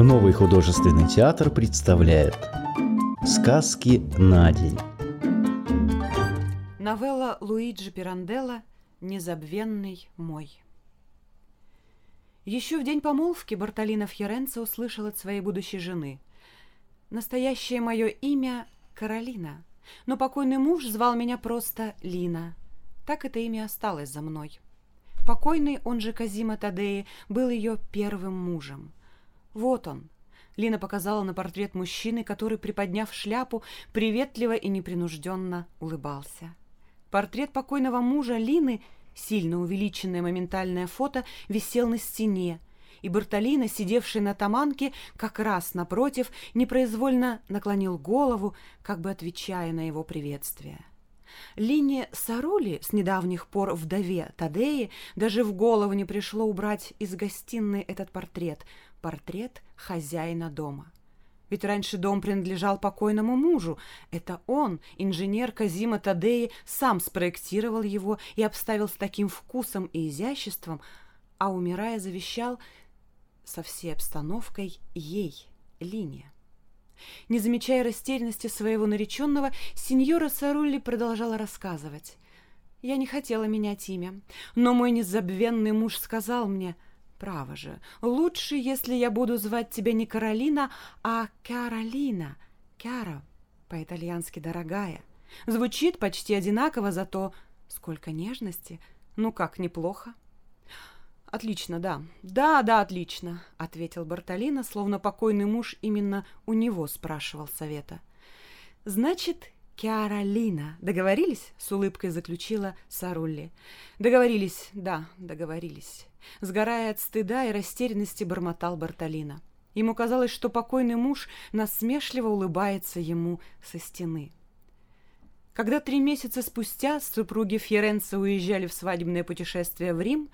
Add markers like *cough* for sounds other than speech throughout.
Новый художественный театр представляет Сказки на день Новелла Луиджи Пиранделла «Незабвенный мой» Еще в день помолвки Бартолина Фьоренцо услышал от своей будущей жены «Настоящее мое имя — Каролина, но покойный муж звал меня просто Лина. Так это имя осталось за мной». Покойный, он же Казима Тадеи, был ее первым мужем. Вот он. Лина показала на портрет мужчины, который, приподняв шляпу, приветливо и непринужденно улыбался. Портрет покойного мужа Лины, сильно увеличенное моментальное фото, висел на стене, и Бартолина, сидевший на таманке, как раз напротив, непроизвольно наклонил голову, как бы отвечая на его приветствие. Лине Сарули, с недавних пор вдове Тадеи, даже в голову не пришло убрать из гостиной этот портрет, портрет хозяина дома. Ведь раньше дом принадлежал покойному мужу. Это он, инженер Казима Тадеи, сам спроектировал его и обставил с таким вкусом и изяществом, а, умирая, завещал со всей обстановкой ей, Лине. Не замечая растерянности своего нареченного, сеньора Сарулли продолжала рассказывать. «Я не хотела менять имя, но мой незабвенный муж сказал мне, «Право же, лучше, если я буду звать тебя не Каролина, а Каролина, Кяра, по-итальянски «дорогая». Звучит почти одинаково, зато сколько нежности, ну как, неплохо». «Отлично, да. Да, да, отлично», — ответил Бартолина, словно покойный муж именно у него спрашивал совета. «Значит, Киаролина. Договорились?» — с улыбкой заключила Сарулли. «Договорились, да, договорились». Сгорая от стыда и растерянности, бормотал Бартолина. Ему казалось, что покойный муж насмешливо улыбается ему со стены. Когда три месяца спустя супруги Фьеренца уезжали в свадебное путешествие в Рим,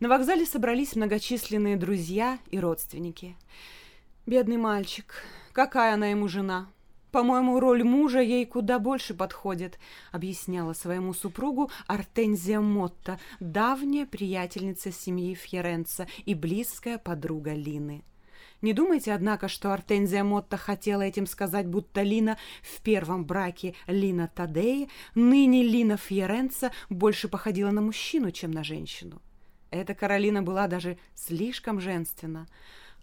на вокзале собрались многочисленные друзья и родственники. «Бедный мальчик, какая она ему жена?» «По-моему, роль мужа ей куда больше подходит», — объясняла своему супругу Артензия Мотта, давняя приятельница семьи Фьеренца и близкая подруга Лины. Не думайте, однако, что Артензия Мотта хотела этим сказать, будто Лина в первом браке Лина Тадеи, ныне Лина Фьеренца больше походила на мужчину, чем на женщину. Эта Каролина была даже слишком женственна.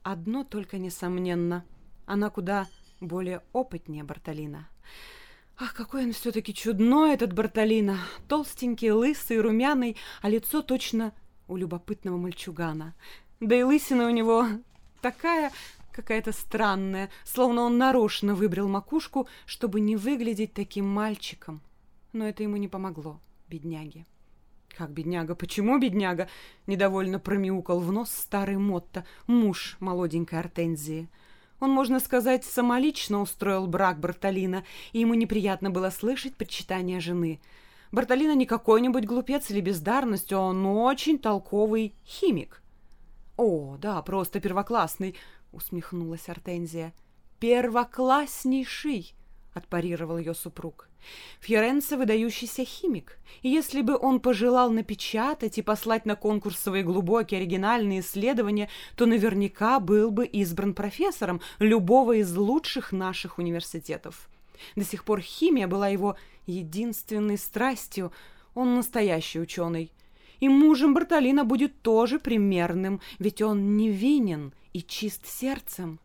Одно только несомненно, она куда более опытнее Бартолина. Ах, какой он все-таки чудной, этот Бартолина! Толстенький, лысый, румяный, а лицо точно у любопытного мальчугана. Да и лысина у него такая какая-то странная, словно он нарочно выбрал макушку, чтобы не выглядеть таким мальчиком. Но это ему не помогло, бедняге. «Как бедняга? Почему бедняга?» — недовольно промяукал в нос старый Мотто, муж молоденькой Артензии. Он, можно сказать, самолично устроил брак Бартолина, и ему неприятно было слышать предчитание жены. Бартолина не какой-нибудь глупец или бездарность, он очень толковый химик. «О, да, просто первоклассный», — усмехнулась Артензия. «Первокласснейший», — отпарировал ее супруг. «Фьоренце — выдающийся химик, и если бы он пожелал напечатать и послать на конкурс свои глубокие оригинальные исследования, то наверняка был бы избран профессором любого из лучших наших университетов. До сих пор химия была его единственной страстью, он настоящий ученый». И мужем Бартолина будет тоже примерным, ведь он невинен и чист сердцем.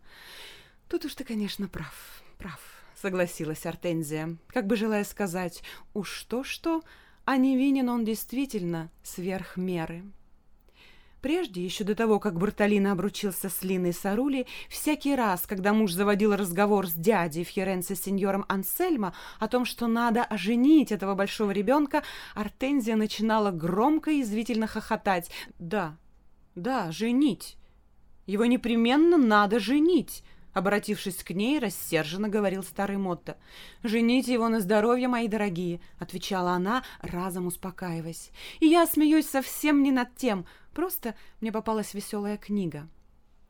Тут уж ты, конечно, прав, прав, согласилась Артензия, как бы желая сказать, уж то-что, а невинен он действительно сверх меры. Прежде, еще до того, как Бартолина обручился с Линой Сарули, всякий раз, когда муж заводил разговор с дядей Фьеренце сеньором Ансельмо о том, что надо оженить этого большого ребенка, Артензия начинала громко и извительно хохотать. «Да, да, женить. Его непременно надо женить», Обратившись к ней, рассерженно говорил старый Мотто. «Жените его на здоровье, мои дорогие», — отвечала она, разом успокаиваясь. «И я смеюсь совсем не над тем. Просто мне попалась веселая книга.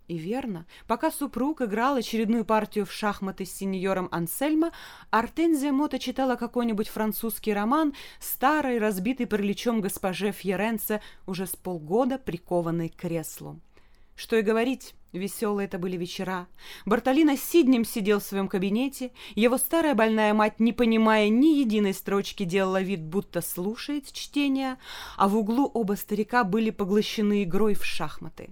И верно, пока супруг играл очередную партию в шахматы с сеньором Ансельмо, Артензия Мота читала какой-нибудь французский роман старой, разбитой параличом госпоже Фьеренце, уже с полгода прикованной к креслу. Что и говорить, веселые это были вечера. Бартолина с Сиднем сидел в своем кабинете, его старая больная мать, не понимая ни единой строчки, делала вид, будто слушает чтение, а в углу оба старика были поглощены игрой в шахматы.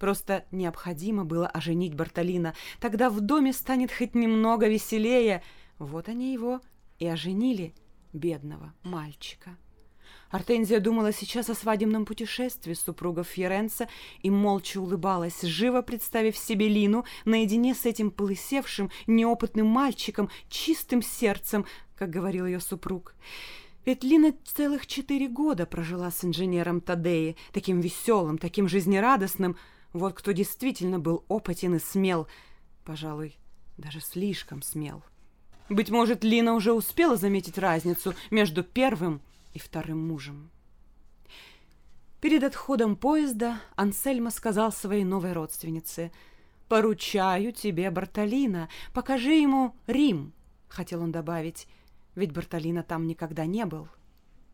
Просто необходимо было оженить Бартолина, тогда в доме станет хоть немного веселее. Вот они его и оженили, бедного мальчика. Артензия думала сейчас о свадебном путешествии супругов Фьеренца и молча улыбалась, живо представив себе Лину наедине с этим полысевшим, неопытным мальчиком, чистым сердцем, как говорил ее супруг. Ведь Лина целых четыре года прожила с инженером Тадеи, таким веселым, таким жизнерадостным. Вот кто действительно был опытен и смел, пожалуй, даже слишком смел. Быть может, Лина уже успела заметить разницу между первым и вторым мужем. Перед отходом поезда Ансельма сказал своей новой родственнице «Поручаю тебе Бартолина, покажи ему Рим», — хотел он добавить, ведь Бартолина там никогда не был.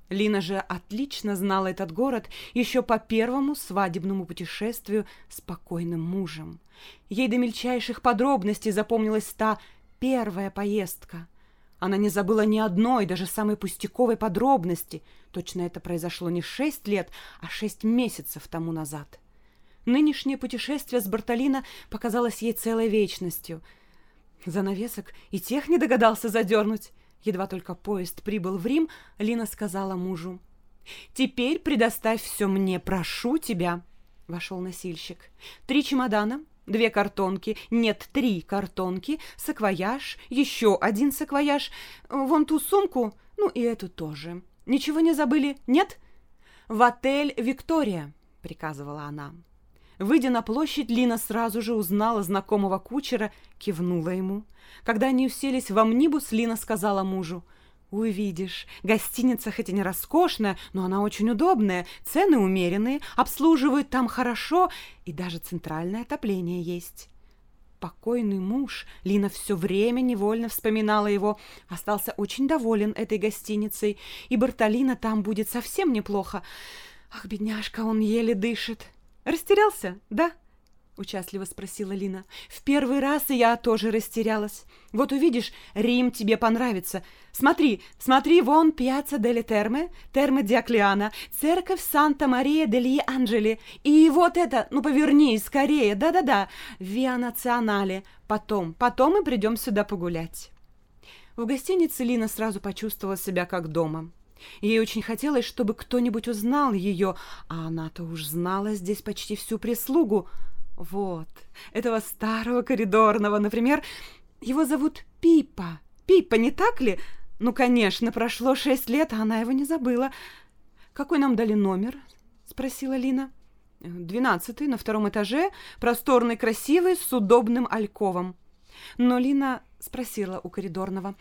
Лина же отлично знала этот город еще по первому свадебному путешествию с покойным мужем. Ей до мельчайших подробностей запомнилась та первая поездка — она не забыла ни одной, даже самой пустяковой подробности. Точно это произошло не шесть лет, а шесть месяцев тому назад. Нынешнее путешествие с Бартолина показалось ей целой вечностью. Занавесок и тех не догадался задернуть. Едва только поезд прибыл в Рим, Лина сказала мужу. «Теперь предоставь все мне, прошу тебя», — вошел носильщик. «Три чемодана, две картонки, нет, три картонки, саквояж, еще один саквояж, вон ту сумку, ну и эту тоже. Ничего не забыли, нет? В отель «Виктория», — приказывала она. Выйдя на площадь, Лина сразу же узнала знакомого кучера, кивнула ему. Когда они уселись в амнибус, Лина сказала мужу — Увидишь, гостиница хоть и не роскошная, но она очень удобная, цены умеренные, обслуживают там хорошо, и даже центральное отопление есть. Покойный муж, Лина все время невольно вспоминала его, остался очень доволен этой гостиницей, и Бартолина там будет совсем неплохо. Ах, бедняжка, он еле дышит. Растерялся, да? — участливо спросила Лина. В первый раз и я тоже растерялась. Вот увидишь, Рим тебе понравится. Смотри, смотри, вон пьяца Дели Терме, Терме Диоклеана, церковь Санта-Мария дели Анджели. И вот это, ну поверни скорее, да-да-да, Виа Национале. Потом, потом мы придем сюда погулять. В гостинице Лина сразу почувствовала себя как дома. Ей очень хотелось, чтобы кто-нибудь узнал ее, а она-то уж знала здесь почти всю прислугу. Вот, этого старого коридорного, например, его зовут Пипа. Пипа, не так ли? Ну, конечно, прошло шесть лет, а она его не забыла. Какой нам дали номер? Спросила Лина. Двенадцатый, на втором этаже, просторный, красивый, с удобным альковом. Но Лина спросила у коридорного,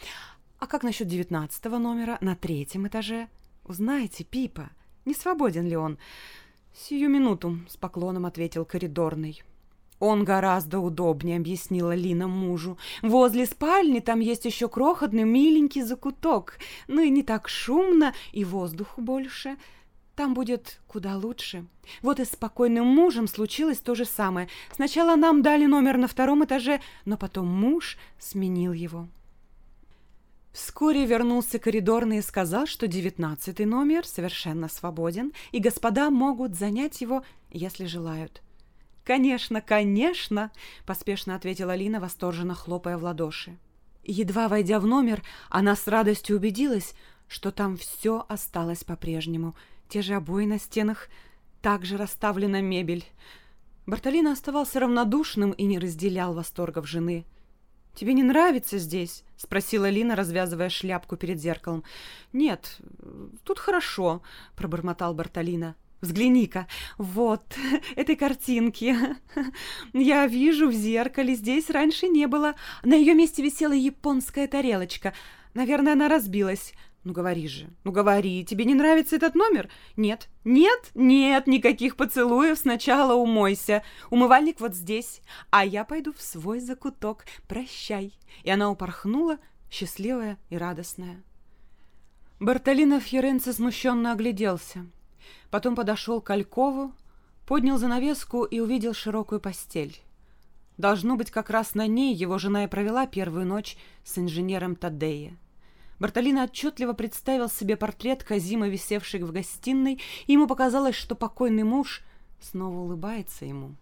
а как насчет девятнадцатого номера на третьем этаже? Узнаете, Пипа, не свободен ли он? «Сию минуту», — с поклоном ответил коридорный. «Он гораздо удобнее», — объяснила Лина мужу. «Возле спальни там есть еще крохотный миленький закуток. Ну и не так шумно, и воздуху больше. Там будет куда лучше. Вот и с спокойным мужем случилось то же самое. Сначала нам дали номер на втором этаже, но потом муж сменил его». Вскоре вернулся коридорный и сказал, что девятнадцатый номер совершенно свободен, и господа могут занять его, если желают. «Конечно, конечно!» — поспешно ответила Лина, восторженно хлопая в ладоши. Едва войдя в номер, она с радостью убедилась, что там все осталось по-прежнему. Те же обои на стенах, также расставлена мебель. Бартолина оставался равнодушным и не разделял восторгов жены. «Тебе не нравится здесь?» — спросила Лина, развязывая шляпку перед зеркалом. «Нет, тут хорошо», — пробормотал Бартолина. Взгляни-ка, вот *laughs* этой картинки. *laughs* Я вижу в зеркале, здесь раньше не было. На ее месте висела японская тарелочка. Наверное, она разбилась. Ну говори же, ну говори, тебе не нравится этот номер? Нет, нет, нет, никаких поцелуев, сначала умойся. Умывальник вот здесь, а я пойду в свой закуток. Прощай. И она упорхнула, счастливая и радостная. Бартолино Фьоренцо смущенно огляделся. Потом подошел к Алькову, поднял занавеску и увидел широкую постель. Должно быть, как раз на ней его жена и провела первую ночь с инженером Тадея. Бартолина отчетливо представил себе портрет Казима, висевший в гостиной, и ему показалось, что покойный муж снова улыбается ему.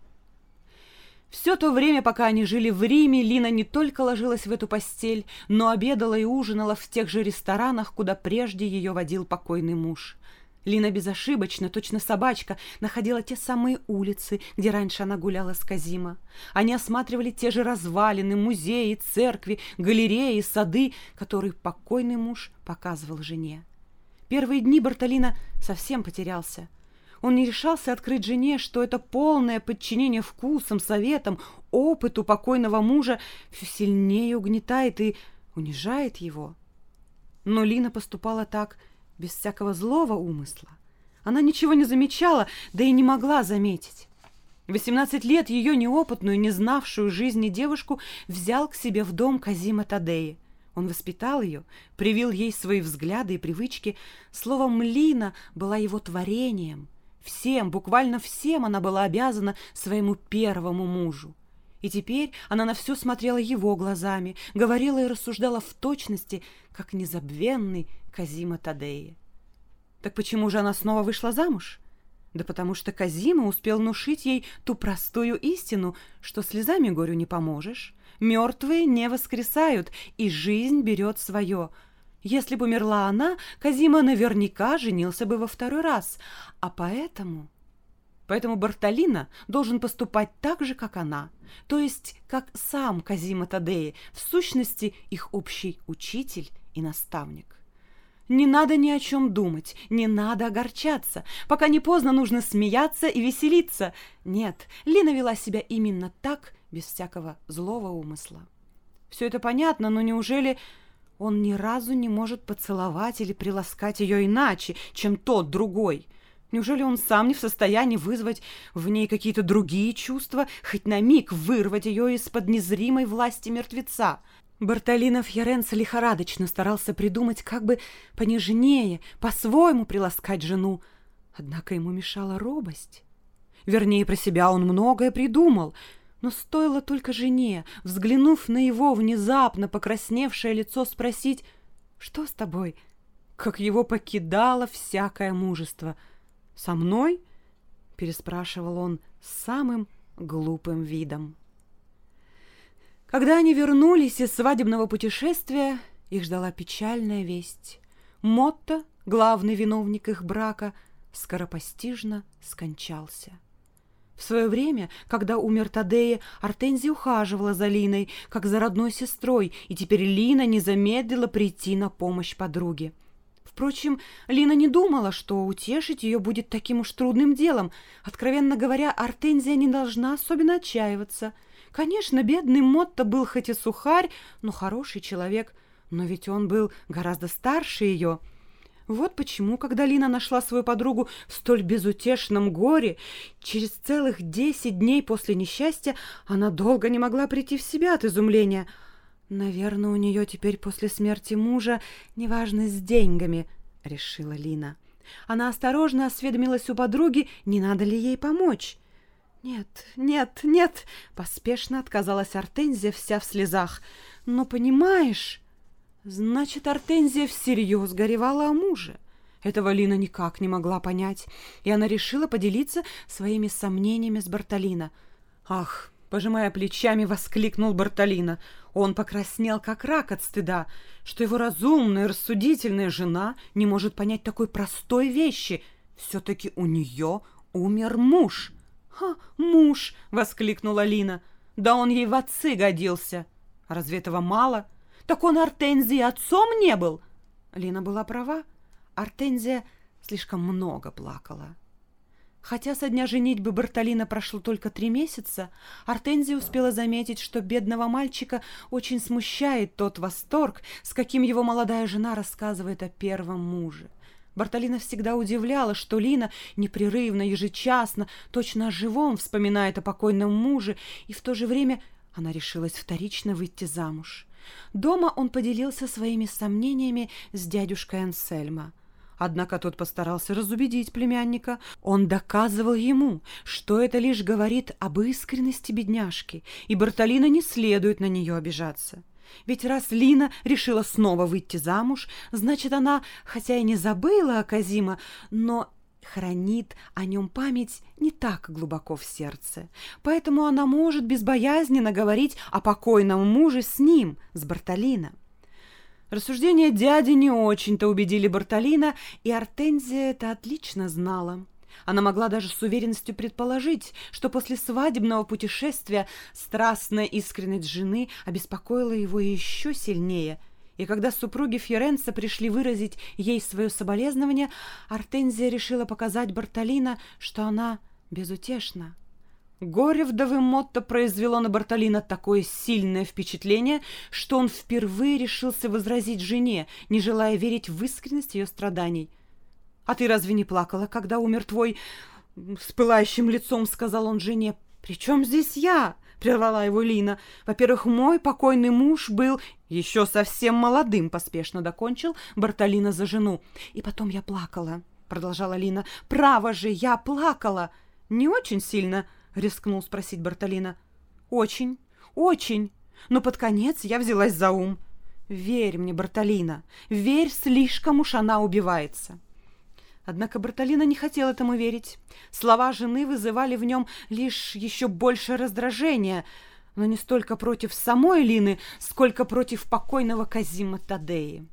Все то время, пока они жили в Риме, Лина не только ложилась в эту постель, но обедала и ужинала в тех же ресторанах, куда прежде ее водил покойный муж. Лина безошибочно, точно собачка, находила те самые улицы, где раньше она гуляла с Казима. Они осматривали те же развалины, музеи, церкви, галереи, сады, которые покойный муж показывал жене. Первые дни Бартолина совсем потерялся. Он не решался открыть жене, что это полное подчинение вкусам, советам, опыту покойного мужа все сильнее угнетает и унижает его. Но Лина поступала так без всякого злого умысла. Она ничего не замечала, да и не могла заметить. В 18 лет ее неопытную, не знавшую жизни девушку взял к себе в дом Казима Тадеи. Он воспитал ее, привил ей свои взгляды и привычки. Словом, Лина была его творением. Всем, буквально всем она была обязана своему первому мужу. И теперь она на все смотрела его глазами, говорила и рассуждала в точности, как незабвенный Казима Тадеи. Так почему же она снова вышла замуж? Да потому что Казима успел внушить ей ту простую истину, что слезами горю не поможешь, мертвые не воскресают, и жизнь берет свое. Если бы умерла она, Казима наверняка женился бы во второй раз, а поэтому... Поэтому Бартолина должен поступать так же, как она, то есть как сам Казима Тадеи, в сущности их общий учитель и наставник. Не надо ни о чем думать, не надо огорчаться. Пока не поздно, нужно смеяться и веселиться. Нет, Лина вела себя именно так, без всякого злого умысла. Все это понятно, но неужели он ни разу не может поцеловать или приласкать ее иначе, чем тот другой? Неужели он сам не в состоянии вызвать в ней какие-то другие чувства, хоть на миг вырвать ее из-под незримой власти мертвеца? Бартолино Фьоренцо лихорадочно старался придумать, как бы понежнее, по-своему приласкать жену, однако ему мешала робость. Вернее, про себя он многое придумал, но стоило только жене, взглянув на его внезапно покрасневшее лицо, спросить «Что с тобой?» как его покидало всякое мужество — «Со мной?» — переспрашивал он самым глупым видом. Когда они вернулись из свадебного путешествия, их ждала печальная весть. Мотто, главный виновник их брака, скоропостижно скончался. В свое время, когда умер Тадея, Артензия ухаживала за Линой, как за родной сестрой, и теперь Лина не замедлила прийти на помощь подруге. Впрочем, Лина не думала, что утешить ее будет таким уж трудным делом. Откровенно говоря, Артензия не должна особенно отчаиваться. Конечно, бедный Мотто был хоть и сухарь, но хороший человек. Но ведь он был гораздо старше ее. Вот почему, когда Лина нашла свою подругу в столь безутешном горе, через целых десять дней после несчастья она долго не могла прийти в себя от изумления – «Наверное, у нее теперь после смерти мужа неважно с деньгами», — решила Лина. Она осторожно осведомилась у подруги, не надо ли ей помочь. «Нет, нет, нет!» — поспешно отказалась Артензия, вся в слезах. «Но понимаешь...» Значит, Артензия всерьез горевала о муже. Этого Лина никак не могла понять, и она решила поделиться своими сомнениями с Бартолино. «Ах, Пожимая плечами, воскликнул Бартолина. Он покраснел, как рак от стыда, что его разумная, рассудительная жена не может понять такой простой вещи. Все-таки у нее умер муж. «Ха, муж!» — воскликнула Лина. «Да он ей в отцы годился!» «А разве этого мало?» «Так он Артензии отцом не был!» Лина была права. Артензия слишком много плакала. Хотя со дня женитьбы Бартолина прошло только три месяца, Артензия успела заметить, что бедного мальчика очень смущает тот восторг, с каким его молодая жена рассказывает о первом муже. Бартолина всегда удивляла, что Лина непрерывно, ежечасно, точно о живом вспоминает о покойном муже, и в то же время она решилась вторично выйти замуж. Дома он поделился своими сомнениями с дядюшкой Ансельма. Однако тот постарался разубедить племянника. Он доказывал ему, что это лишь говорит об искренности бедняжки, и Бартолина не следует на нее обижаться. Ведь раз Лина решила снова выйти замуж, значит, она, хотя и не забыла о Казима, но хранит о нем память не так глубоко в сердце. Поэтому она может безбоязненно говорить о покойном муже с ним, с Бартолино. Рассуждения дяди не очень-то убедили Бартолина, и Артензия это отлично знала. Она могла даже с уверенностью предположить, что после свадебного путешествия страстная искренность жены обеспокоила его еще сильнее. И когда супруги Фьоренца пришли выразить ей свое соболезнование, Артензия решила показать Бартолина, что она безутешна. Горе вдовы Мотто произвело на Бартолина такое сильное впечатление, что он впервые решился возразить жене, не желая верить в искренность ее страданий. «А ты разве не плакала, когда умер твой...» С пылающим лицом сказал он жене. «При чем здесь я?» — прервала его Лина. «Во-первых, мой покойный муж был еще совсем молодым», — поспешно докончил Бартолина за жену. «И потом я плакала», — продолжала Лина. «Право же, я плакала!» «Не очень сильно», рискнул спросить Бартолина. Очень, очень. Но под конец я взялась за ум. Верь мне, Бартолина, верь, слишком уж она убивается. Однако Бартолина не хотел этому верить. Слова жены вызывали в нем лишь еще больше раздражения, но не столько против самой Лины, сколько против покойного Казима Тадеи.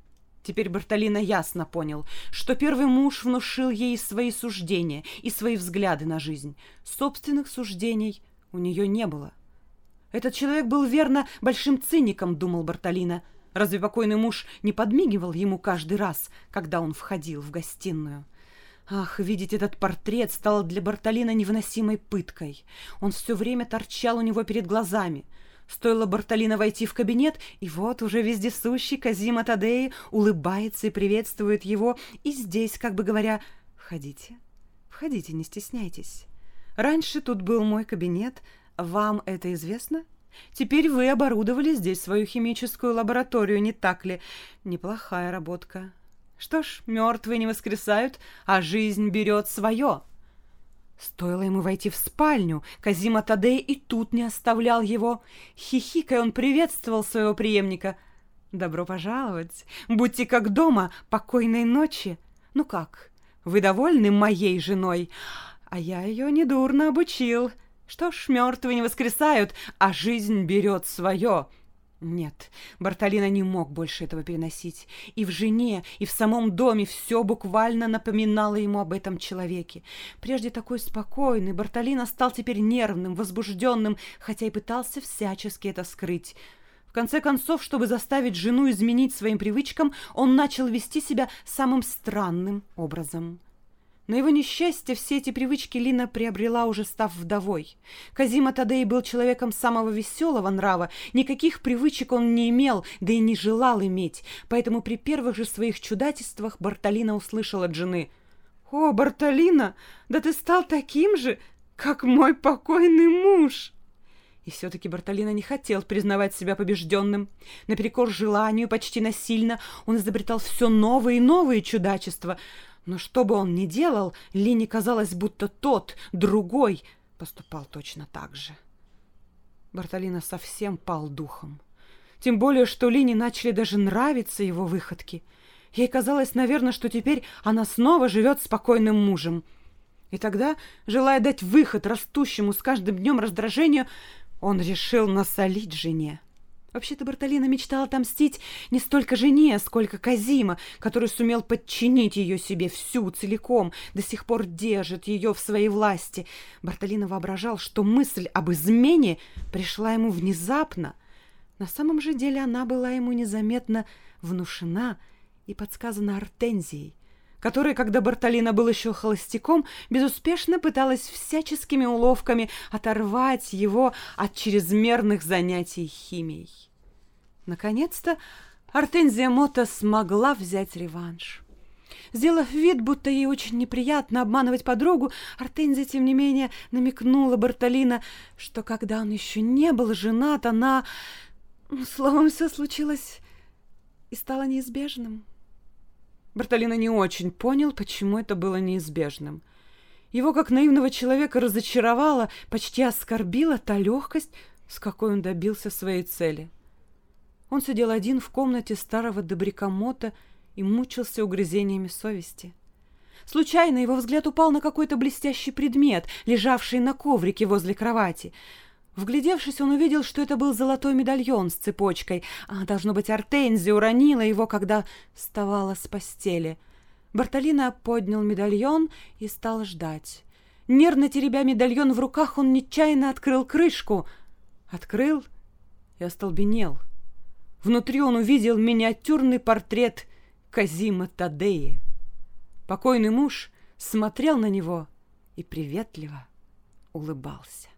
Теперь Бартолина ясно понял, что первый муж внушил ей свои суждения и свои взгляды на жизнь. Собственных суждений у нее не было. Этот человек был верно большим циником, думал Бартолина. Разве покойный муж не подмигивал ему каждый раз, когда он входил в гостиную? Ах, видеть этот портрет стало для Бартолина невыносимой пыткой. Он все время торчал у него перед глазами — Стоило Бартолино войти в кабинет, и вот уже вездесущий Казима Тадеи улыбается и приветствует его, и здесь, как бы говоря, «Входите, входите, не стесняйтесь. Раньше тут был мой кабинет, вам это известно?» Теперь вы оборудовали здесь свою химическую лабораторию, не так ли? Неплохая работка. Что ж, мертвые не воскресают, а жизнь берет свое. Стоило ему войти в спальню, Казима Тадей и тут не оставлял его. Хихикая он приветствовал своего преемника. «Добро пожаловать! Будьте как дома! Покойной ночи! Ну как, вы довольны моей женой? А я ее недурно обучил. Что ж, мертвые не воскресают, а жизнь берет свое!» Нет, Бартолина не мог больше этого переносить. И в жене, и в самом доме все буквально напоминало ему об этом человеке. Прежде такой спокойный, Бартолина стал теперь нервным, возбужденным, хотя и пытался всячески это скрыть. В конце концов, чтобы заставить жену изменить своим привычкам, он начал вести себя самым странным образом. На его несчастье все эти привычки Лина приобрела, уже став вдовой. Казима Тадей был человеком самого веселого нрава, никаких привычек он не имел, да и не желал иметь, поэтому при первых же своих чудательствах Бартолина услышала от жены. «О, Бартолина, да ты стал таким же, как мой покойный муж!» И все-таки Бартолина не хотел признавать себя побежденным. Наперекор желанию, почти насильно, он изобретал все новые и новые чудачества — но что бы он ни делал, Лине казалось, будто тот, другой, поступал точно так же. Бартолина совсем пал духом. Тем более, что Лине начали даже нравиться его выходки. Ей казалось, наверное, что теперь она снова живет спокойным мужем. И тогда, желая дать выход растущему с каждым днем раздражению, он решил насолить жене. Вообще-то Бартолина мечтала отомстить не столько жене, сколько Казима, который сумел подчинить ее себе всю целиком, до сих пор держит ее в своей власти. Бартолина воображал, что мысль об измене пришла ему внезапно. На самом же деле она была ему незаметно внушена и подсказана Артензией, которая, когда Бартолина был еще холостяком, безуспешно пыталась всяческими уловками оторвать его от чрезмерных занятий химией. Наконец-то Артензия Мота смогла взять реванш. Сделав вид, будто ей очень неприятно обманывать подругу, Артензия, тем не менее, намекнула Бартолина, что когда он еще не был женат, она... Словом, все случилось и стало неизбежным. Бартолина не очень понял, почему это было неизбежным. Его, как наивного человека, разочаровала, почти оскорбила та легкость, с какой он добился своей цели. Он сидел один в комнате старого добрякомота и мучился угрызениями совести. Случайно его взгляд упал на какой-то блестящий предмет, лежавший на коврике возле кровати. Вглядевшись, он увидел, что это был золотой медальон с цепочкой, а, должно быть, Артензия уронила его, когда вставала с постели. Бартолина поднял медальон и стал ждать. Нервно теребя медальон в руках, он нечаянно открыл крышку. Открыл и остолбенел. Внутри он увидел миниатюрный портрет Казима Тадеи. Покойный муж смотрел на него и приветливо улыбался.